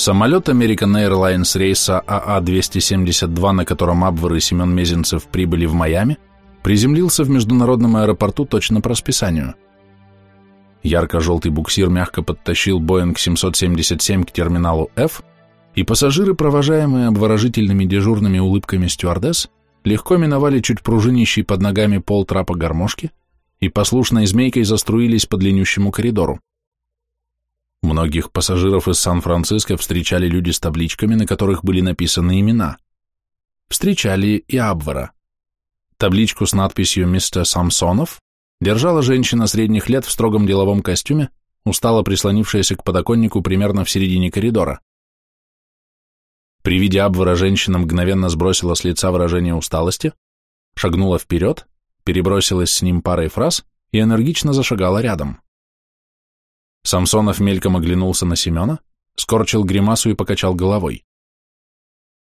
Самолет American Airlines рейса АА-272, на котором Абвар и Семен Мезенцев прибыли в Майами, приземлился в международном аэропорту точно по расписанию. Ярко-желтый буксир мягко подтащил Boeing 777 к терминалу F, и пассажиры, провожаемые обворожительными дежурными улыбками стюардесс, легко миновали чуть пружинищий под ногами пол трапа гармошки и послушной змейкой заструились по длиннющему коридору. Многих пассажиров из Сан-Франциско встречали люди с табличками, на которых были написаны имена. Встречали и Абвара. Табличку с надписью «Мистер Самсонов» держала женщина средних лет в строгом деловом костюме, устало прислонившаяся к подоконнику примерно в середине коридора. При виде Абвара женщина мгновенно сбросила с лица выражение усталости, шагнула вперед, перебросилась с ним парой фраз и энергично зашагала рядом. Самсонов мельком оглянулся на Семена, скорчил гримасу и покачал головой.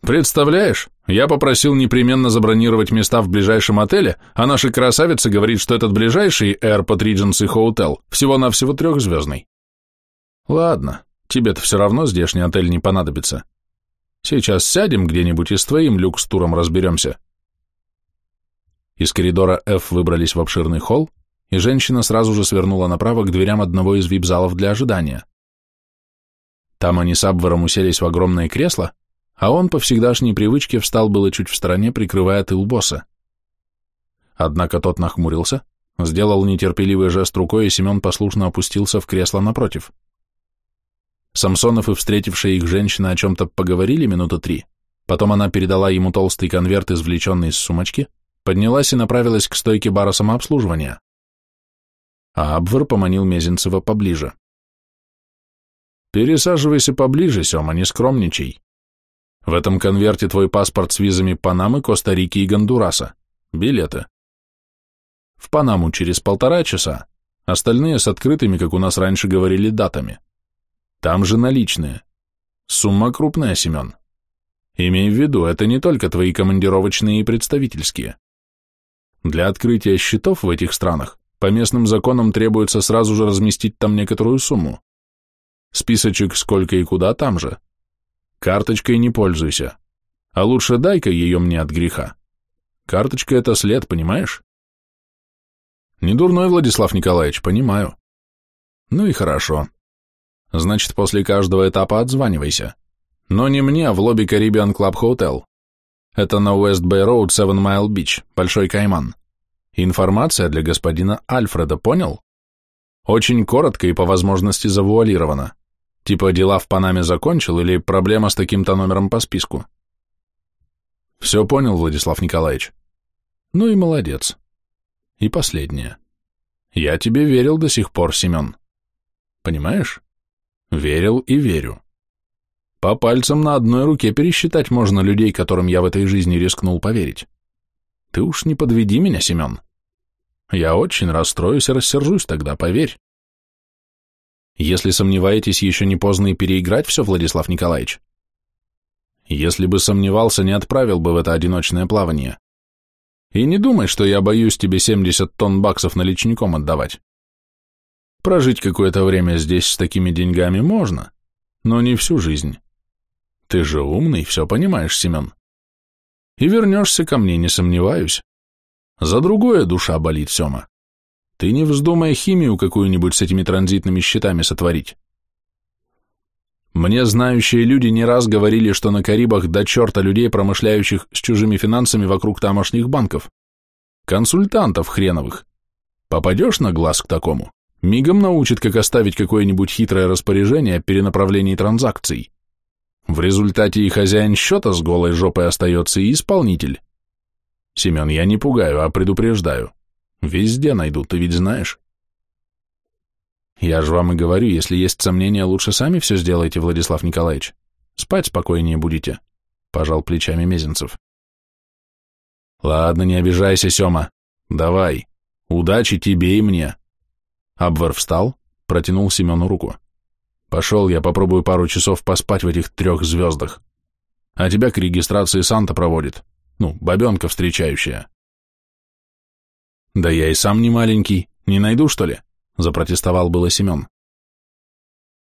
«Представляешь, я попросил непременно забронировать места в ближайшем отеле, а наша красавица говорит, что этот ближайший Airport Regency Hotel всего-навсего трехзвездный. Ладно, тебе-то все равно здешний отель не понадобится. Сейчас сядем где-нибудь и с твоим люкс-туром разберемся». Из коридора F выбрались в обширный холл, и женщина сразу же свернула направо к дверям одного из вип-залов для ожидания. Там они с Абвером уселись в огромное кресло, а он по всегдашней привычке встал было чуть в стороне, прикрывая тыл босса. Однако тот нахмурился, сделал нетерпеливый жест рукой, и Семен послушно опустился в кресло напротив. Самсонов и встретившая их женщина о чем-то поговорили минуты три, потом она передала ему толстый конверт, извлеченный из сумочки, поднялась и направилась к стойке бара самообслуживания а Абвер поманил Мезенцева поближе. «Пересаживайся поближе, Сема, не скромничай. В этом конверте твой паспорт с визами Панамы, Коста-Рики и Гондураса. Билеты. В Панаму через полтора часа, остальные с открытыми, как у нас раньше говорили, датами. Там же наличные. Сумма крупная, Семен. Имей в виду, это не только твои командировочные и представительские. Для открытия счетов в этих странах по местным законам требуется сразу же разместить там некоторую сумму. Списочек сколько и куда там же. Карточкой не пользуйся. А лучше дай-ка ее мне от греха. Карточка — это след, понимаешь? Не дурной, Владислав Николаевич, понимаю. Ну и хорошо. Значит, после каждого этапа отзванивайся. Но не мне, а в лобби Caribbean Club Hotel. Это на West Bay Road, Seven Mile Beach, Большой Кайман. Информация для господина Альфреда, понял? Очень коротко и по возможности завуалировано. Типа дела в Панаме закончил или проблема с таким-то номером по списку. Все понял, Владислав Николаевич. Ну и молодец. И последнее. Я тебе верил до сих пор, Семен. Понимаешь? Верил и верю. По пальцам на одной руке пересчитать можно людей, которым я в этой жизни рискнул поверить. Ты уж не подведи меня, Семен. Я очень расстроюсь и рассержусь тогда, поверь. Если сомневаетесь, еще не поздно и переиграть все, Владислав Николаевич. Если бы сомневался, не отправил бы в это одиночное плавание. И не думай, что я боюсь тебе 70 тонн баксов наличником отдавать. Прожить какое-то время здесь с такими деньгами можно, но не всю жизнь. Ты же умный, все понимаешь, Семен. И вернешься ко мне, не сомневаюсь. За другое душа болит, Сема. Ты не вздумай химию какую-нибудь с этими транзитными счетами сотворить. Мне знающие люди не раз говорили, что на Карибах до черта людей, промышляющих с чужими финансами вокруг тамошних банков. Консультантов хреновых. Попадешь на глаз к такому, мигом научит, как оставить какое-нибудь хитрое распоряжение о перенаправлении транзакций. В результате и хозяин счета с голой жопой остается, и исполнитель. Семен, я не пугаю, а предупреждаю. Везде найдут, ты ведь знаешь. Я же вам и говорю, если есть сомнения, лучше сами все сделайте, Владислав Николаевич. Спать спокойнее будете, пожал плечами Мезенцев. Ладно, не обижайся, Сема. Давай. Удачи тебе и мне. Абвар встал, протянул Семену руку. Пошел, я попробую пару часов поспать в этих трех звездах. А тебя к регистрации Санта проводит. Ну, бабенка встречающая. Да я и сам не маленький, не найду, что ли? Запротестовал было Семен.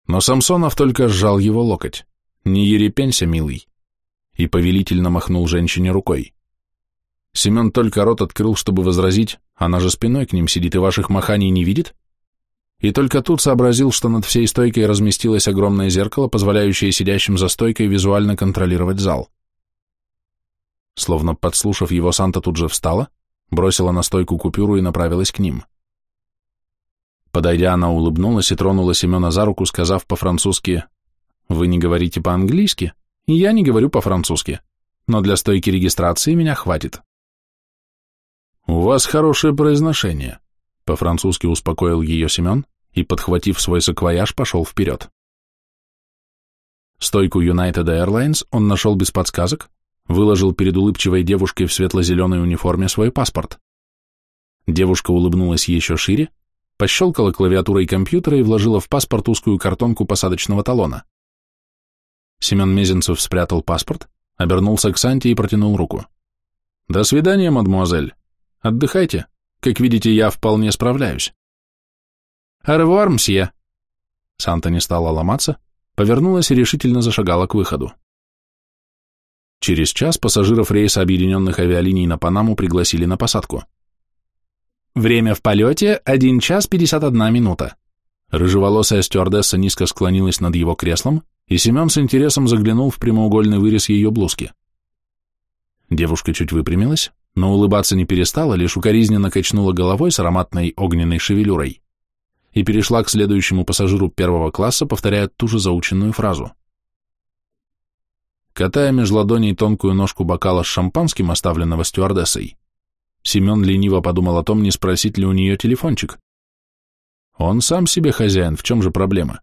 Но Самсонов только сжал его локоть. Не ерепенься, милый. И повелительно махнул женщине рукой. Семен только рот открыл, чтобы возразить, она же спиной к ним сидит и ваших маханий не видит, и только тут сообразил, что над всей стойкой разместилось огромное зеркало, позволяющее сидящим за стойкой визуально контролировать зал. Словно подслушав его, Санта тут же встала, бросила на стойку купюру и направилась к ним. Подойдя, она улыбнулась и тронула Семена за руку, сказав по-французски «Вы не говорите по-английски, и я не говорю по-французски, но для стойки регистрации меня хватит». «У вас хорошее произношение», — по-французски успокоил ее Семен и, подхватив свой саквояж, пошел вперед. Стойку United Airlines он нашел без подсказок, выложил перед улыбчивой девушкой в светло-зеленой униформе свой паспорт. Девушка улыбнулась еще шире, пощелкала клавиатурой компьютера и вложила в паспорт узкую картонку посадочного талона. Семен Мезенцев спрятал паспорт, обернулся к Санте и протянул руку. «До свидания, мадмуазель. Отдыхайте. Как видите, я вполне справляюсь». «Аревуар, мсье». Санта не стала ломаться, повернулась и решительно зашагала к выходу. Через час пассажиров рейса объединенных авиалиний на Панаму пригласили на посадку. Время в полете – 1 час 51 минута. Рыжеволосая стюардесса низко склонилась над его креслом, и Семен с интересом заглянул в прямоугольный вырез ее блузки. Девушка чуть выпрямилась, но улыбаться не перестала, лишь укоризненно качнула головой с ароматной огненной шевелюрой и перешла к следующему пассажиру первого класса, повторяя ту же заученную фразу. Катая меж ладоней тонкую ножку бокала с шампанским, оставленного стюардессой, Семен лениво подумал о том, не спросить ли у нее телефончик. Он сам себе хозяин, в чем же проблема?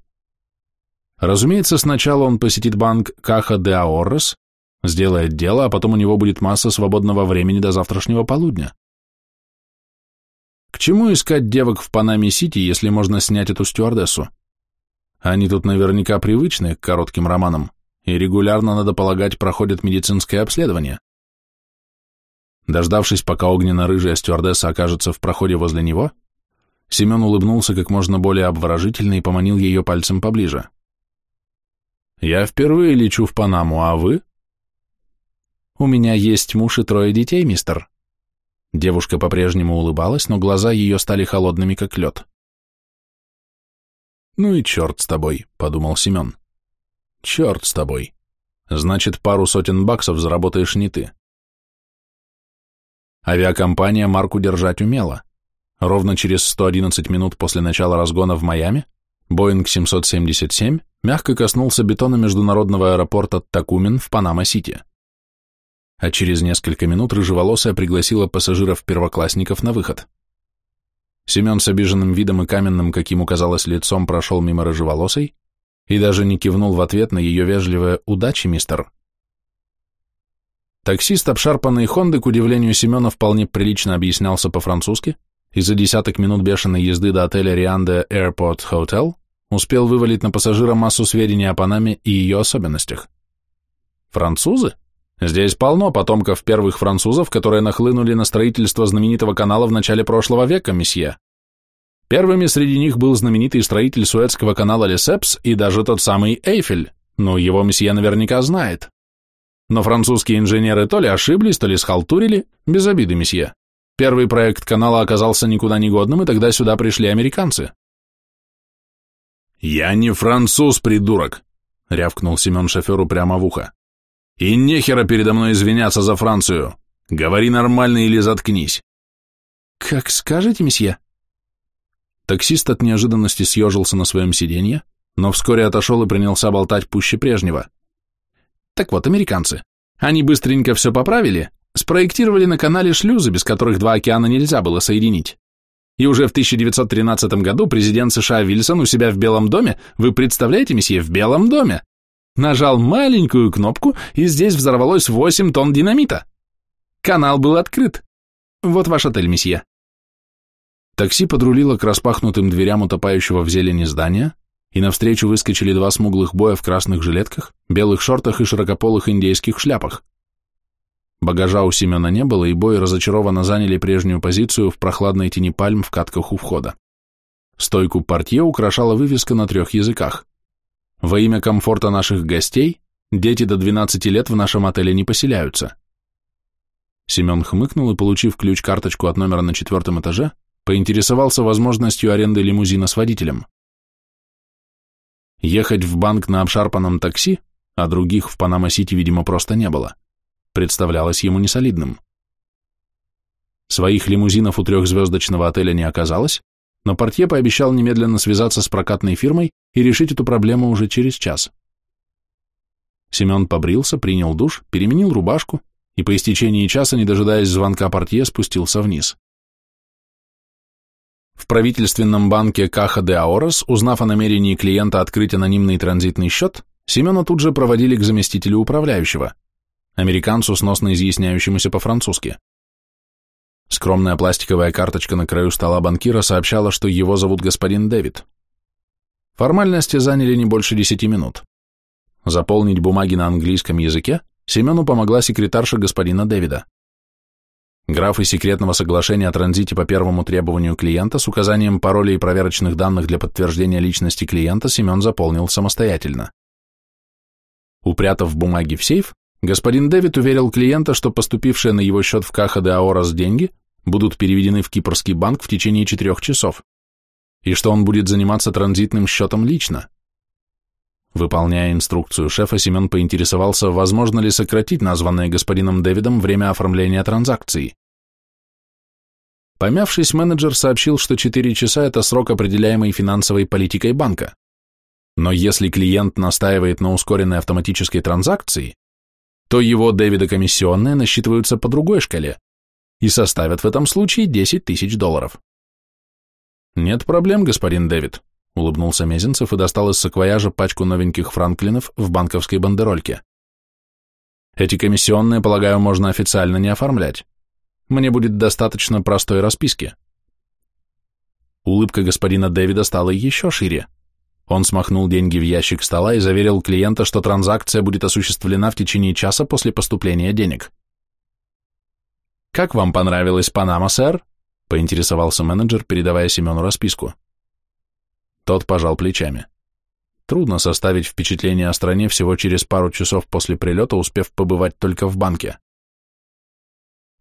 Разумеется, сначала он посетит банк Каха де Аоррес, сделает дело, а потом у него будет масса свободного времени до завтрашнего полудня. К чему искать девок в Панаме-Сити, если можно снять эту стюардессу? Они тут наверняка привычны к коротким романам и регулярно, надо полагать, проходят медицинское обследование. Дождавшись, пока огненно-рыжая стюардесса окажется в проходе возле него, Семен улыбнулся как можно более обворожительно и поманил ее пальцем поближе. «Я впервые лечу в Панаму, а вы?» «У меня есть муж и трое детей, мистер». Девушка по-прежнему улыбалась, но глаза ее стали холодными, как лед. «Ну и черт с тобой», — подумал Семен. «Черт с тобой. Значит, пару сотен баксов заработаешь не ты». Авиакомпания марку держать умела. Ровно через 111 минут после начала разгона в Майами Боинг 777 мягко коснулся бетона международного аэропорта Такумен в Панама-Сити. А через несколько минут рыжеволосая пригласила пассажиров-первоклассников на выход. Семен с обиженным видом и каменным, как ему казалось, лицом прошел мимо рыжеволосой и даже не кивнул в ответ на ее вежливое «удачи, мистер». Таксист обшарпанной Хонды, к удивлению Семена, вполне прилично объяснялся по-французски, и за десяток минут бешеной езды до отеля Рианде Airport Hotel успел вывалить на пассажира массу сведений о Панаме и ее особенностях. Французы? Здесь полно потомков первых французов, которые нахлынули на строительство знаменитого канала в начале прошлого века, месье. Первыми среди них был знаменитый строитель Суэцкого канала Лесепс и даже тот самый Эйфель, но его месье наверняка знает. Но французские инженеры то ли ошиблись, то ли схалтурили, без обиды, месье. Первый проект канала оказался никуда не годным, и тогда сюда пришли американцы. «Я не француз, придурок!» — рявкнул Семен шоферу прямо в ухо. «И нехера передо мной извиняться за Францию! Говори нормально или заткнись!» «Как скажете, месье?» Таксист от неожиданности съежился на своем сиденье, но вскоре отошел и принялся болтать пуще прежнего. Так вот, американцы. Они быстренько все поправили, спроектировали на канале шлюзы, без которых два океана нельзя было соединить. И уже в 1913 году президент США Вильсон у себя в Белом доме, вы представляете, месье, в Белом доме, нажал маленькую кнопку, и здесь взорвалось 8 тонн динамита. Канал был открыт. Вот ваш отель, месье. Такси подрулило к распахнутым дверям утопающего в зелени здания, и навстречу выскочили два смуглых боя в красных жилетках, белых шортах и широкополых индейских шляпах. Багажа у Семена не было, и бои разочарованно заняли прежнюю позицию в прохладной тени пальм в катках у входа. Стойку портье украшала вывеска на трех языках. Во имя комфорта наших гостей Дети до 12 лет в нашем отеле не поселяются. Семен хмыкнул и, получив ключ-карточку от номера на четвертом этаже, поинтересовался возможностью аренды лимузина с водителем. Ехать в банк на обшарпанном такси, а других в Панама-Сити, видимо, просто не было, представлялось ему несолидным. Своих лимузинов у трехзвездочного отеля не оказалось, но портье пообещал немедленно связаться с прокатной фирмой и решить эту проблему уже через час. Семен побрился, принял душ, переменил рубашку и по истечении часа, не дожидаясь звонка портье, спустился вниз. В правительственном банке Каха де Аорос, узнав о намерении клиента открыть анонимный транзитный счет, Семена тут же проводили к заместителю управляющего, американцу, сносно изъясняющемуся по-французски. Скромная пластиковая карточка на краю стола банкира сообщала, что его зовут господин Дэвид. Формальности заняли не больше десяти минут. Заполнить бумаги на английском языке Семену помогла секретарша господина Дэвида. Графы секретного соглашения о транзите по первому требованию клиента с указанием паролей и проверочных данных для подтверждения личности клиента Семен заполнил самостоятельно. Упрятав бумаги в сейф, господин Дэвид уверил клиента, что поступившие на его счет в Каха де Аорас деньги будут переведены в Кипрский банк в течение четырех часов, и что он будет заниматься транзитным счетом лично. Выполняя инструкцию шефа, Семен поинтересовался, возможно ли сократить названное господином Дэвидом время оформления транзакции. Помявшись, менеджер сообщил, что 4 часа – это срок, определяемый финансовой политикой банка. Но если клиент настаивает на ускоренной автоматической транзакции, то его Дэвида комиссионные насчитываются по другой шкале и составят в этом случае 10 тысяч долларов. Нет проблем, господин Дэвид, улыбнулся Мезенцев и достал из саквояжа пачку новеньких франклинов в банковской бандерольке. Эти комиссионные, полагаю, можно официально не оформлять. Мне будет достаточно простой расписки. Улыбка господина Дэвида стала еще шире. Он смахнул деньги в ящик стола и заверил клиента, что транзакция будет осуществлена в течение часа после поступления денег. «Как вам понравилась Панама, сэр?» — поинтересовался менеджер, передавая Семену расписку. Тот пожал плечами. Трудно составить впечатление о стране всего через пару часов после прилета, успев побывать только в банке.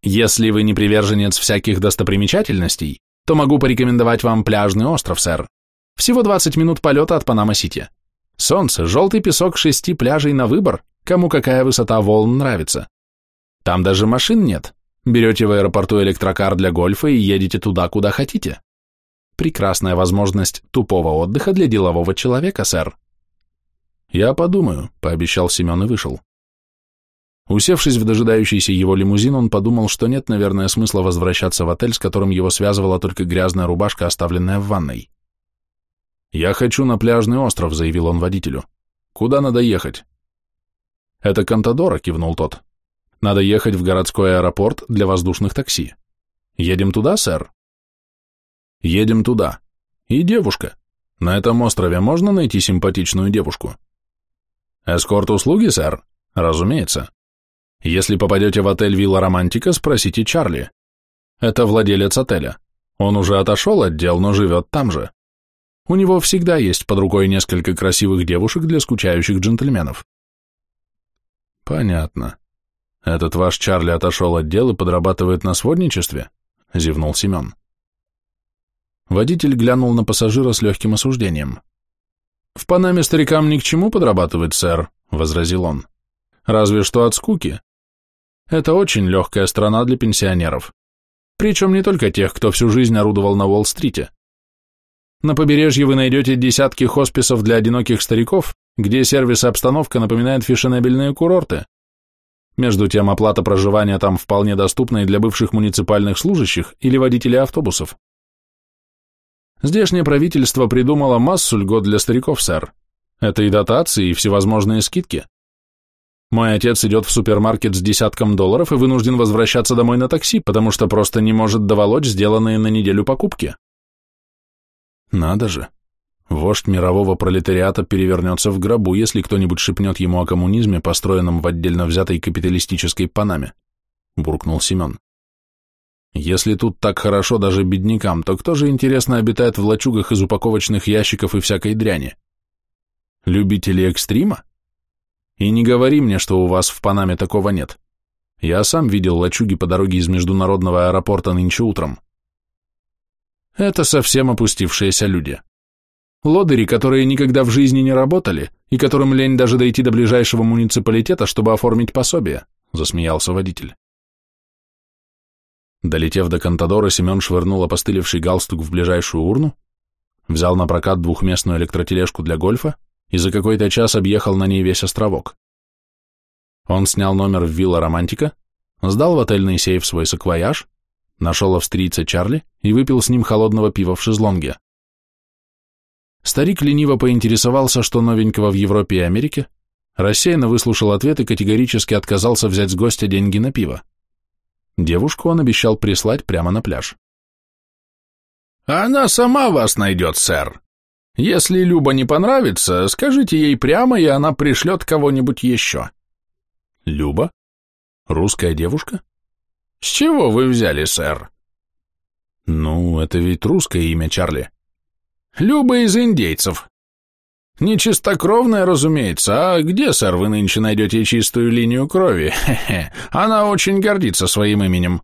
Если вы не приверженец всяких достопримечательностей, то могу порекомендовать вам пляжный остров, сэр. Всего 20 минут полета от Панама-Сити. Солнце, желтый песок шести пляжей на выбор, кому какая высота волн нравится. Там даже машин нет. Берете в аэропорту электрокар для гольфа и едете туда, куда хотите. Прекрасная возможность тупого отдыха для делового человека, сэр. Я подумаю, пообещал Семен и вышел. Усевшись в дожидающийся его лимузин, он подумал, что нет, наверное, смысла возвращаться в отель, с которым его связывала только грязная рубашка, оставленная в ванной. «Я хочу на пляжный остров», — заявил он водителю. «Куда надо ехать?» «Это Кантадора», — кивнул тот. «Надо ехать в городской аэропорт для воздушных такси. Едем туда, сэр?» Едем туда. И девушка. На этом острове можно найти симпатичную девушку? Эскорт-услуги, сэр? Разумеется. Если попадете в отель Вилла Романтика, спросите Чарли. Это владелец отеля. Он уже отошел от дел, но живет там же. У него всегда есть под рукой несколько красивых девушек для скучающих джентльменов. Понятно. Этот ваш Чарли отошел от дел и подрабатывает на сводничестве? Зевнул Семен. Водитель глянул на пассажира с легким осуждением. «В Панаме старикам ни к чему подрабатывать, сэр», — возразил он. «Разве что от скуки. Это очень легкая страна для пенсионеров. Причем не только тех, кто всю жизнь орудовал на Уолл-стрите. На побережье вы найдете десятки хосписов для одиноких стариков, где сервис и обстановка напоминают фешенебельные курорты. Между тем, оплата проживания там вполне доступна и для бывших муниципальных служащих или водителей автобусов. Здешнее правительство придумало массу льгот для стариков, сэр. Это и дотации, и всевозможные скидки. Мой отец идет в супермаркет с десятком долларов и вынужден возвращаться домой на такси, потому что просто не может доволочь сделанные на неделю покупки. Надо же. Вождь мирового пролетариата перевернется в гробу, если кто-нибудь шепнет ему о коммунизме, построенном в отдельно взятой капиталистической Панаме, буркнул Семен. Если тут так хорошо даже беднякам, то кто же, интересно, обитает в лачугах из упаковочных ящиков и всякой дряни? Любители экстрима? И не говори мне, что у вас в Панаме такого нет. Я сам видел лачуги по дороге из международного аэропорта нынче утром. Это совсем опустившиеся люди. Лодыри, которые никогда в жизни не работали, и которым лень даже дойти до ближайшего муниципалитета, чтобы оформить пособие, засмеялся водитель. Долетев до Контадора, Семен швырнул опостылевший галстук в ближайшую урну, взял на прокат двухместную электротележку для гольфа и за какой-то час объехал на ней весь островок. Он снял номер в вилла Романтика, сдал в отельный сейф свой саквояж, нашел австрийца Чарли и выпил с ним холодного пива в шезлонге. Старик лениво поинтересовался, что новенького в Европе и Америке, рассеянно выслушал ответ и категорически отказался взять с гостя деньги на пиво. Девушку он обещал прислать прямо на пляж. «Она сама вас найдет, сэр. Если Люба не понравится, скажите ей прямо, и она пришлет кого-нибудь еще». «Люба? Русская девушка?» «С чего вы взяли, сэр?» «Ну, это ведь русское имя, Чарли». «Люба из индейцев. Нечистокровная, разумеется. А где, сэр, вы нынче найдете чистую линию крови? Хе-хе. Она очень гордится своим именем.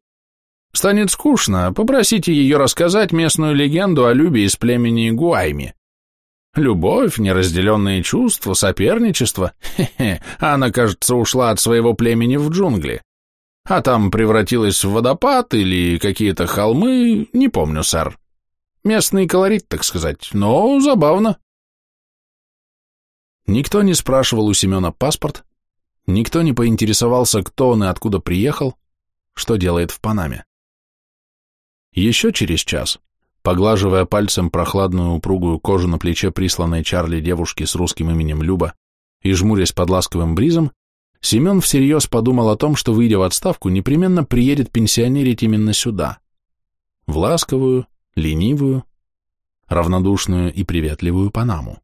Станет скучно, попросите ее рассказать местную легенду о Любе из племени Гуайми. Любовь, неразделенные чувства, соперничество. Хе-хе, она, кажется, ушла от своего племени в джунгли. А там превратилась в водопад или какие-то холмы, не помню, сэр. Местный колорит, так сказать, но забавно. Никто не спрашивал у Семена паспорт, никто не поинтересовался, кто он и откуда приехал, что делает в Панаме. Еще через час Поглаживая пальцем прохладную упругую кожу на плече присланной Чарли девушки с русским именем Люба и жмурясь под ласковым бризом, Семен всерьез подумал о том, что, выйдя в отставку, непременно приедет пенсионерить именно сюда, в ласковую, ленивую, равнодушную и приветливую Панаму.